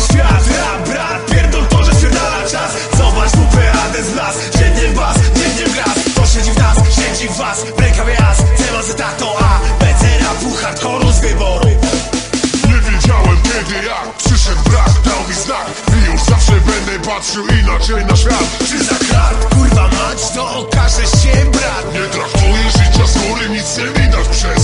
świat. Rap, brat, pierdol to, że się spierdala czas. Zobacz WPAD z las. Dziennie bas, dziennie gras To siedzi w nas, siedzi w was. Breaka jas, temat tato A, B, C, rapu, hardkoru z wyboru. Nie wiedziałem kiedy jak Przyszedł brak, dał mi znak. I już zawsze będę patrzył inaczej na świat. Czy za krat, kurwa mać, to okaże się brat. Nie traktuję życia z góry Nic nie widać przez